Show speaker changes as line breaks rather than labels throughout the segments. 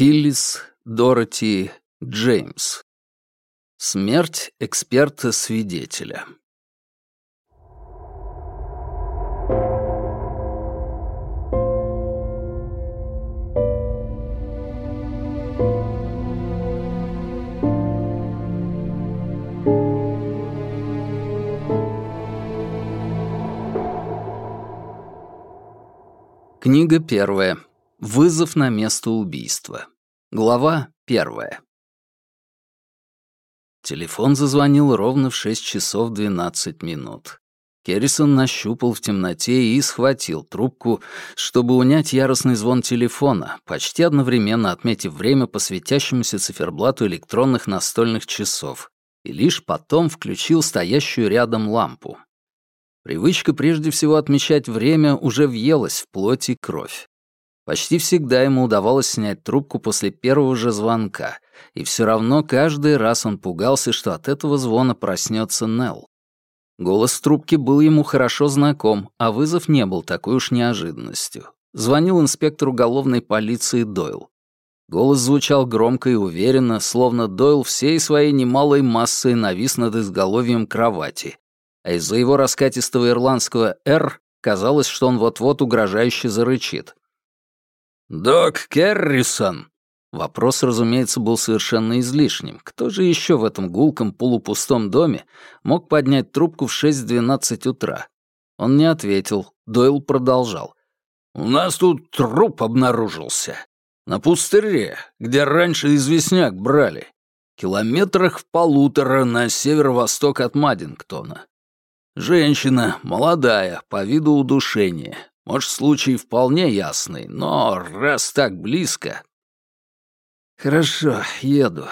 Филлис Дороти Джеймс. Смерть эксперта-свидетеля. Книга первая. Вызов на место убийства. Глава первая. Телефон зазвонил ровно в 6 часов 12 минут. Керрисон нащупал в темноте и схватил трубку, чтобы унять яростный звон телефона, почти одновременно отметив время по светящемуся циферблату электронных настольных часов, и лишь потом включил стоящую рядом лампу. Привычка прежде всего отмечать время уже въелась в плоть и кровь. Почти всегда ему удавалось снять трубку после первого же звонка, и все равно каждый раз он пугался, что от этого звона проснется Нелл. Голос трубки был ему хорошо знаком, а вызов не был такой уж неожиданностью. Звонил инспектор уголовной полиции Дойл. Голос звучал громко и уверенно, словно Дойл всей своей немалой массой навис над изголовьем кровати, а из-за его раскатистого ирландского «Р» казалось, что он вот-вот угрожающе зарычит. «Док Керрисон!» Вопрос, разумеется, был совершенно излишним. Кто же еще в этом гулком полупустом доме мог поднять трубку в 6-12 утра? Он не ответил. Дойл продолжал. «У нас тут труп обнаружился. На пустыре, где раньше известняк брали. Километрах в полутора на северо-восток от Маддингтона. Женщина, молодая, по виду удушения. Может, случай вполне ясный, но раз так близко... Хорошо, еду.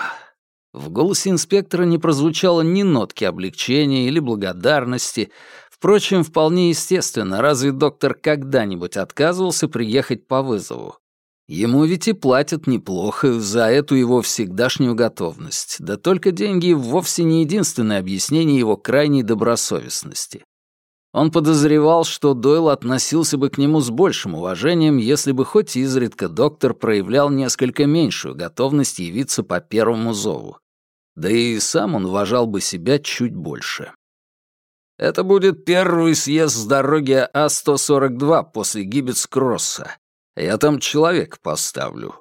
В голосе инспектора не прозвучало ни нотки облегчения или благодарности. Впрочем, вполне естественно, разве доктор когда-нибудь отказывался приехать по вызову? Ему ведь и платят неплохо за эту его всегдашнюю готовность. Да только деньги вовсе не единственное объяснение его крайней добросовестности. Он подозревал, что Дойл относился бы к нему с большим уважением, если бы хоть изредка доктор проявлял несколько меньшую готовность явиться по первому зову. Да и сам он уважал бы себя чуть больше. Это будет первый съезд с дороги А-142 после Гиббетс-Кросса. Я там человек поставлю.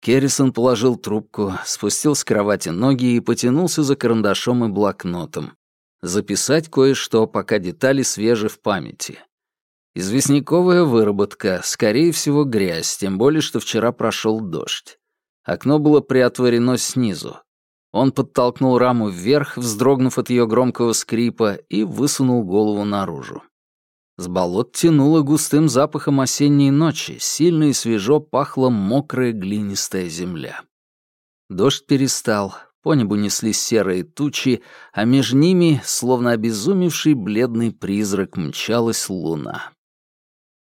Керрисон положил трубку, спустил с кровати ноги и потянулся за карандашом и блокнотом записать кое-что, пока детали свежи в памяти. Известняковая выработка, скорее всего, грязь, тем более, что вчера прошел дождь. Окно было приотворено снизу. Он подтолкнул раму вверх, вздрогнув от ее громкого скрипа, и высунул голову наружу. С болот тянуло густым запахом осенней ночи, сильно и свежо пахла мокрая глинистая земля. Дождь перестал, по небу неслись серые тучи, а между ними, словно обезумевший бледный призрак, мчалась луна.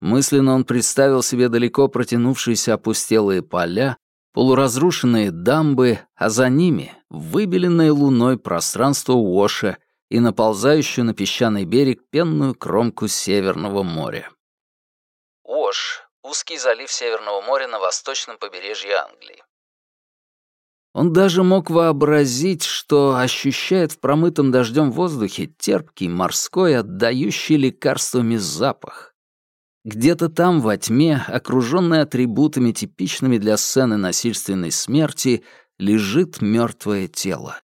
Мысленно он представил себе далеко протянувшиеся опустелые поля, полуразрушенные дамбы, а за ними — выбеленное луной пространство Уоша и наползающую на песчаный берег пенную кромку Северного моря. Уош — узкий залив Северного моря на восточном побережье Англии. Он даже мог вообразить, что ощущает в промытом дождем воздухе терпкий, морской, отдающий лекарствами запах. Где-то там, во тьме, окружённый атрибутами, типичными для сцены насильственной смерти, лежит мёртвое тело.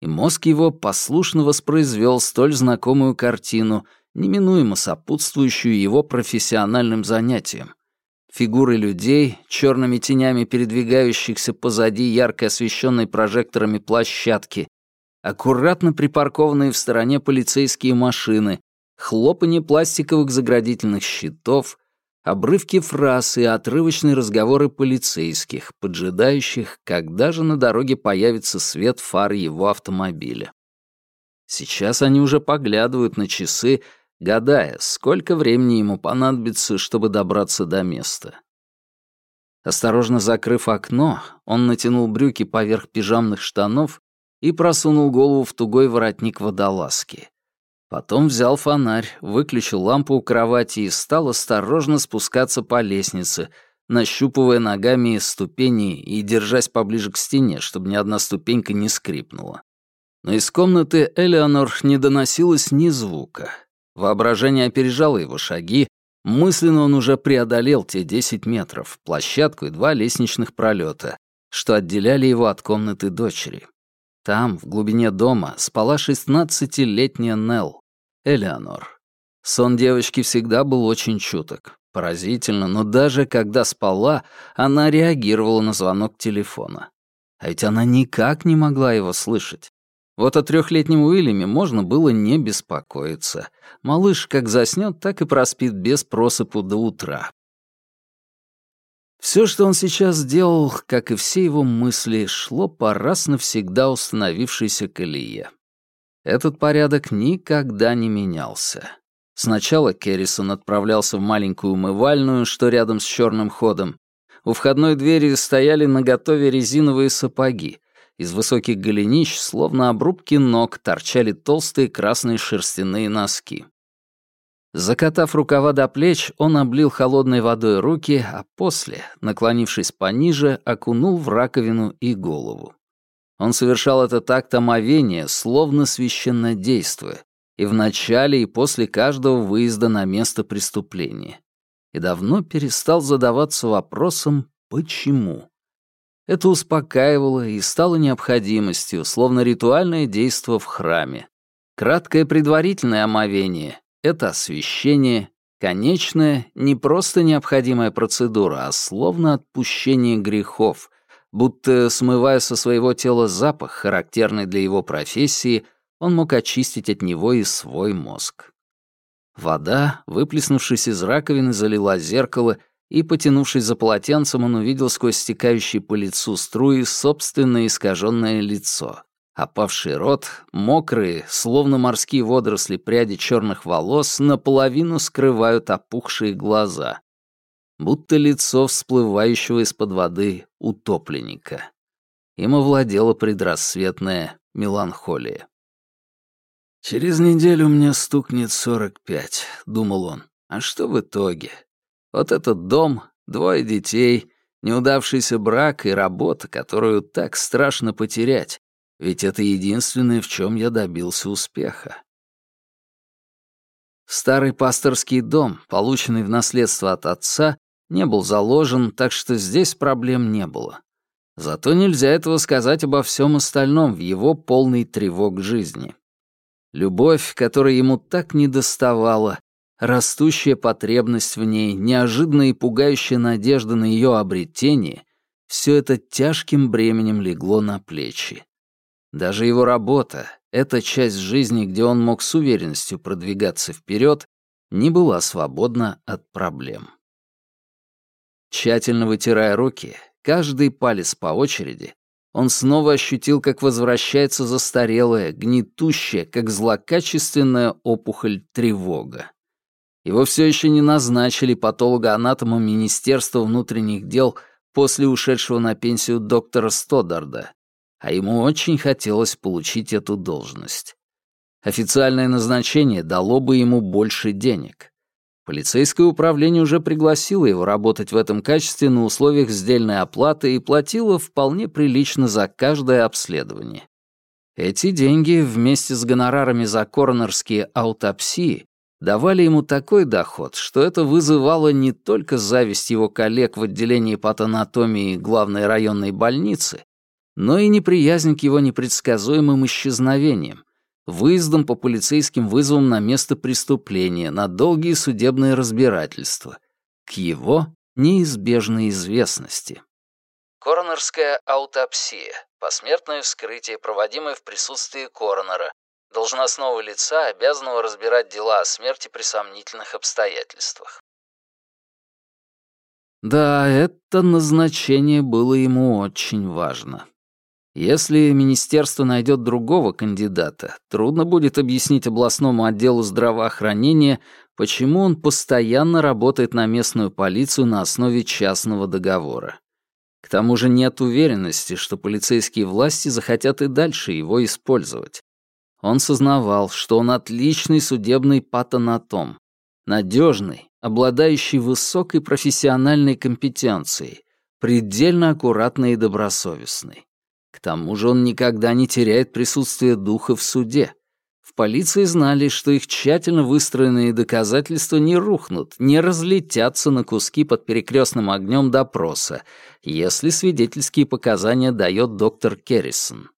И мозг его послушно воспроизвёл столь знакомую картину, неминуемо сопутствующую его профессиональным занятиям, Фигуры людей, черными тенями передвигающихся позади ярко освещенной прожекторами площадки, аккуратно припаркованные в стороне полицейские машины, хлопанье пластиковых заградительных щитов, обрывки фраз и отрывочные разговоры полицейских, поджидающих, когда же на дороге появится свет фар его автомобиля. Сейчас они уже поглядывают на часы, гадая, сколько времени ему понадобится, чтобы добраться до места. Осторожно закрыв окно, он натянул брюки поверх пижамных штанов и просунул голову в тугой воротник водолазки. Потом взял фонарь, выключил лампу у кровати и стал осторожно спускаться по лестнице, нащупывая ногами ступени и держась поближе к стене, чтобы ни одна ступенька не скрипнула. Но из комнаты Элеонор не доносилось ни звука. Воображение опережало его шаги, мысленно он уже преодолел те 10 метров, площадку и два лестничных пролета, что отделяли его от комнаты дочери. Там, в глубине дома, спала шестнадцатилетняя Нелл, Элеонор. Сон девочки всегда был очень чуток. Поразительно, но даже когда спала, она реагировала на звонок телефона. А ведь она никак не могла его слышать. Вот о трехлетнем Уильяме можно было не беспокоиться. Малыш как заснет, так и проспит без просыпу до утра. Все, что он сейчас сделал, как и все его мысли, шло по раз навсегда установившейся колее. Этот порядок никогда не менялся. Сначала Керрисон отправлялся в маленькую умывальную, что рядом с черным ходом. У входной двери стояли наготове резиновые сапоги. Из высоких голенищ, словно обрубки ног, торчали толстые красные шерстяные носки. Закатав рукава до плеч, он облил холодной водой руки, а после, наклонившись пониже, окунул в раковину и голову. Он совершал это так омовения, словно священно действуя, и в начале и после каждого выезда на место преступления. И давно перестал задаваться вопросом «почему?». Это успокаивало и стало необходимостью, словно ритуальное действо в храме. Краткое предварительное омовение это освещение, конечная, не просто необходимая процедура, а словно отпущение грехов, будто, смывая со своего тела запах, характерный для его профессии, он мог очистить от него и свой мозг. Вода, выплеснувшись из раковины, залила зеркало, и, потянувшись за полотенцем, он увидел сквозь стекающие по лицу струи собственное искаженное лицо. Опавший рот, мокрые, словно морские водоросли пряди черных волос, наполовину скрывают опухшие глаза. Будто лицо всплывающего из-под воды утопленника. Им овладела предрассветная меланхолия. «Через неделю мне стукнет сорок пять», — думал он. «А что в итоге? Вот этот дом, двое детей, неудавшийся брак и работа, которую так страшно потерять, ведь это единственное, в чем я добился успеха. Старый пасторский дом, полученный в наследство от отца, не был заложен, так что здесь проблем не было. Зато нельзя этого сказать обо всем остальном в его полной тревог жизни. Любовь, которой ему так недоставала, растущая потребность в ней, неожиданная и пугающая надежда на ее обретение — все это тяжким бременем легло на плечи. Даже его работа, эта часть жизни, где он мог с уверенностью продвигаться вперед, не была свободна от проблем. Тщательно вытирая руки, каждый палец по очереди, он снова ощутил, как возвращается застарелая, гнетущая, как злокачественная опухоль тревога. Его все еще не назначили патологоанатомом Министерства внутренних дел после ушедшего на пенсию доктора Стодарда, а ему очень хотелось получить эту должность. Официальное назначение дало бы ему больше денег. Полицейское управление уже пригласило его работать в этом качестве на условиях сдельной оплаты и платило вполне прилично за каждое обследование. Эти деньги вместе с гонорарами за коронерские аутопсии давали ему такой доход, что это вызывало не только зависть его коллег в отделении патанатомии главной районной больницы, но и неприязнь к его непредсказуемым исчезновениям, выездом по полицейским вызовам на место преступления, на долгие судебные разбирательства, к его неизбежной известности. Коронерская аутопсия — посмертное вскрытие, проводимое в присутствии коронера, должностного лица, обязанного разбирать дела о смерти при сомнительных обстоятельствах. Да, это назначение было ему очень важно. Если министерство найдет другого кандидата, трудно будет объяснить областному отделу здравоохранения, почему он постоянно работает на местную полицию на основе частного договора. К тому же нет уверенности, что полицейские власти захотят и дальше его использовать. Он сознавал, что он отличный судебный патанатом, надежный, обладающий высокой профессиональной компетенцией, предельно аккуратный и добросовестный. К тому же он никогда не теряет присутствие духа в суде. В полиции знали, что их тщательно выстроенные доказательства не рухнут, не разлетятся на куски под перекрестным огнем допроса, если свидетельские показания дает доктор Керрисон.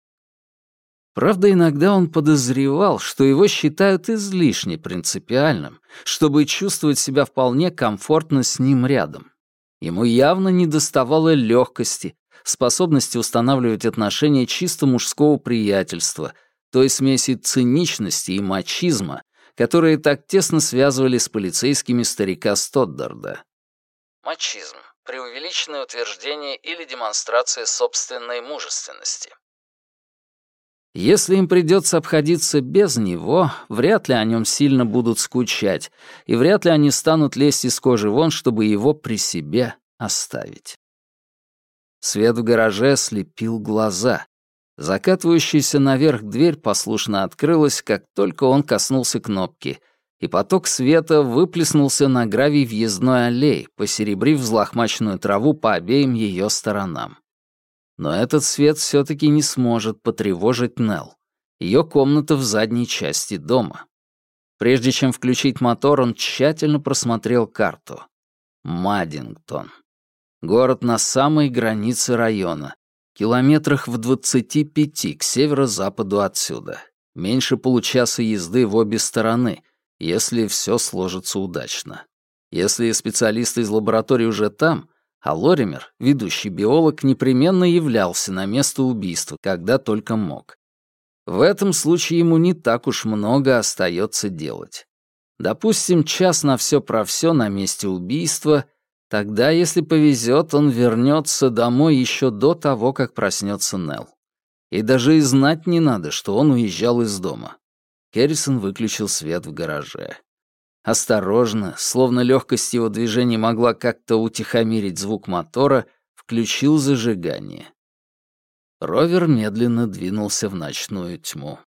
Правда, иногда он подозревал, что его считают излишне принципиальным, чтобы чувствовать себя вполне комфортно с ним рядом. Ему явно недоставало легкости, способности устанавливать отношения чисто мужского приятельства, той смеси циничности и мачизма, которые так тесно связывали с полицейскими старика Стоддарда. Мачизм — преувеличенное утверждение или демонстрация собственной мужественности. Если им придется обходиться без него, вряд ли о нем сильно будут скучать, и вряд ли они станут лезть из кожи вон, чтобы его при себе оставить. Свет в гараже слепил глаза. Закатывающаяся наверх дверь послушно открылась, как только он коснулся кнопки, и поток света выплеснулся на гравий въездной аллей, посеребрив взлохмаченную траву по обеим ее сторонам. Но этот свет все-таки не сможет потревожить Нелл. Ее комната в задней части дома. Прежде чем включить мотор, он тщательно просмотрел карту. Маддингтон. Город на самой границе района. Километрах в 25 к северо-западу отсюда. Меньше получаса езды в обе стороны, если все сложится удачно. Если специалисты из лаборатории уже там, а Лоример, ведущий биолог, непременно являлся на место убийства, когда только мог. В этом случае ему не так уж много остается делать. Допустим, час на все про все на месте убийства, тогда, если повезет, он вернется домой еще до того, как проснется Нелл. И даже и знать не надо, что он уезжал из дома. Керрисон выключил свет в гараже. Осторожно, словно легкость его движений могла как-то утихомирить звук мотора, включил зажигание. Ровер медленно двинулся в ночную тьму.